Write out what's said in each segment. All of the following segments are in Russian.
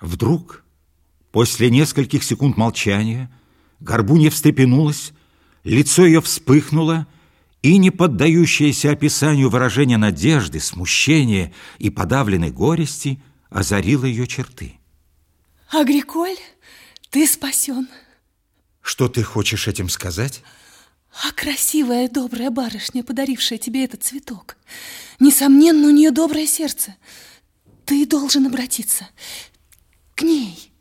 Вдруг, после нескольких секунд молчания, Горбунья встрепенулась, лицо ее вспыхнуло, и не поддающееся описанию выражение надежды, смущения и подавленной горести озарило ее черты. Агриколь, ты спасен. Что ты хочешь этим сказать? А красивая, добрая барышня, подарившая тебе этот цветок. Несомненно, у нее доброе сердце. Ты должен обратиться к ней.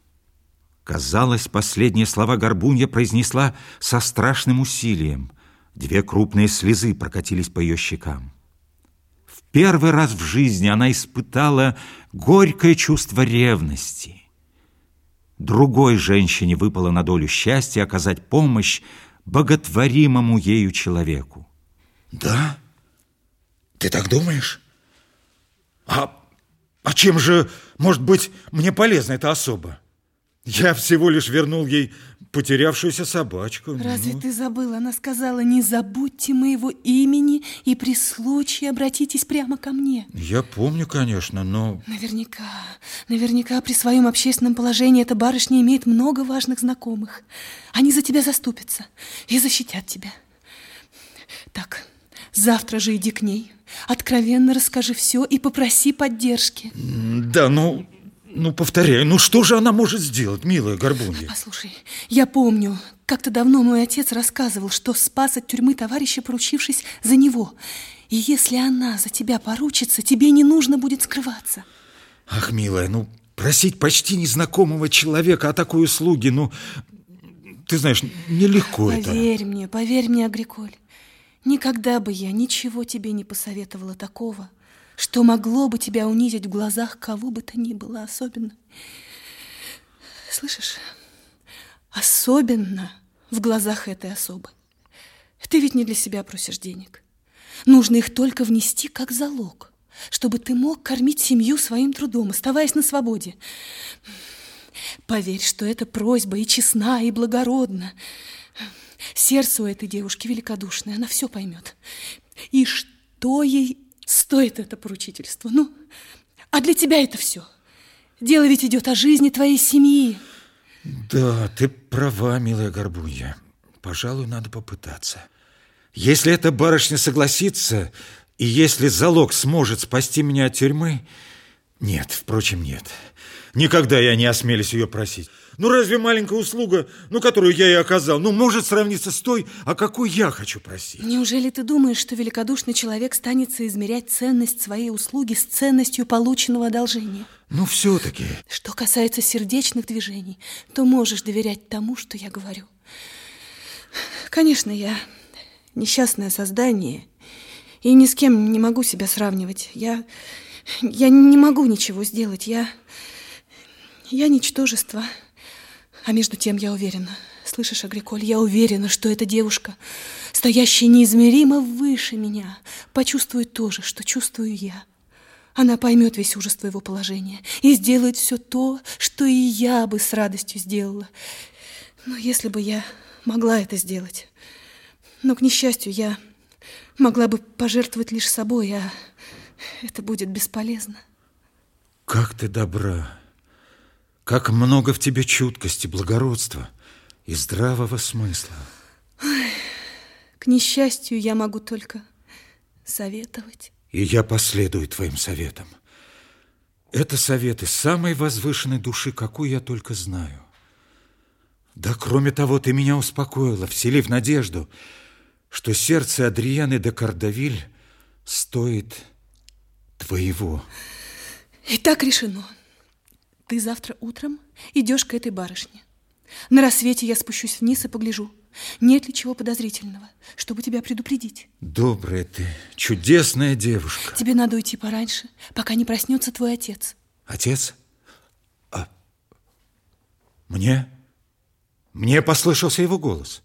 Казалось, последние слова Горбунья произнесла со страшным усилием. Две крупные слезы прокатились по ее щекам. В первый раз в жизни она испытала горькое чувство ревности. Другой женщине выпало на долю счастья оказать помощь боготворимому ею человеку. Да? Ты так думаешь? А, а чем же, может быть, мне полезна эта особа? Я всего лишь вернул ей потерявшуюся собачку. Разве ну. ты забыл? Она сказала, не забудьте моего имени и при случае обратитесь прямо ко мне. Я помню, конечно, но... Наверняка, наверняка при своем общественном положении эта барышня имеет много важных знакомых. Они за тебя заступятся и защитят тебя. Так, завтра же иди к ней, откровенно расскажи все и попроси поддержки. Да, ну... Ну, повторяю, ну что же она может сделать, милая Горбунья? Послушай, я помню, как-то давно мой отец рассказывал, что спас от тюрьмы товарища, поручившись за него. И если она за тебя поручится, тебе не нужно будет скрываться. Ах, милая, ну, просить почти незнакомого человека о такой услуге, ну, ты знаешь, нелегко поверь это. Поверь мне, поверь мне, Агриколь. Никогда бы я ничего тебе не посоветовала такого, что могло бы тебя унизить в глазах кого бы то ни было особенно. Слышишь? Особенно в глазах этой особы. Ты ведь не для себя просишь денег. Нужно их только внести как залог, чтобы ты мог кормить семью своим трудом, оставаясь на свободе. Поверь, что эта просьба и честна, и благородна. Сердце у этой девушки великодушное, она все поймет. И что ей Стоит это поручительство. Ну, а для тебя это все. Дело ведь идет о жизни твоей семьи. Да, ты права, милая Горбунья. Пожалуй, надо попытаться. Если эта барышня согласится, и если залог сможет спасти меня от тюрьмы... Нет, впрочем, нет. Никогда я не осмелюсь ее просить. Ну разве маленькая услуга, ну которую я ей оказал, ну может сравниться с той, о какой я хочу просить? Неужели ты думаешь, что великодушный человек станет соизмерять ценность своей услуги с ценностью полученного одолжения? Ну все-таки. Что касается сердечных движений, то можешь доверять тому, что я говорю. Конечно, я несчастное создание и ни с кем не могу себя сравнивать. Я, я не могу ничего сделать. Я, я ничтожество. А между тем я уверена, слышишь, Агриколь, я уверена, что эта девушка, стоящая неизмеримо выше меня, почувствует то же, что чувствую я. Она поймет весь ужас твоего положения и сделает все то, что и я бы с радостью сделала. Но если бы я могла это сделать. Но, к несчастью, я могла бы пожертвовать лишь собой, а это будет бесполезно. Как ты добра! Как много в тебе чуткости, благородства и здравого смысла. Ой, к несчастью, я могу только советовать. И я последую твоим советам. Это советы самой возвышенной души, какую я только знаю. Да, кроме того, ты меня успокоила, вселив надежду, что сердце Адрианы де Кардавиль стоит твоего. И так решено. Ты завтра утром идешь к этой барышне. На рассвете я спущусь вниз и погляжу, нет ли чего подозрительного, чтобы тебя предупредить. Добрая ты, чудесная девушка. Тебе надо уйти пораньше, пока не проснется твой отец. Отец? А мне? Мне послышался его голос.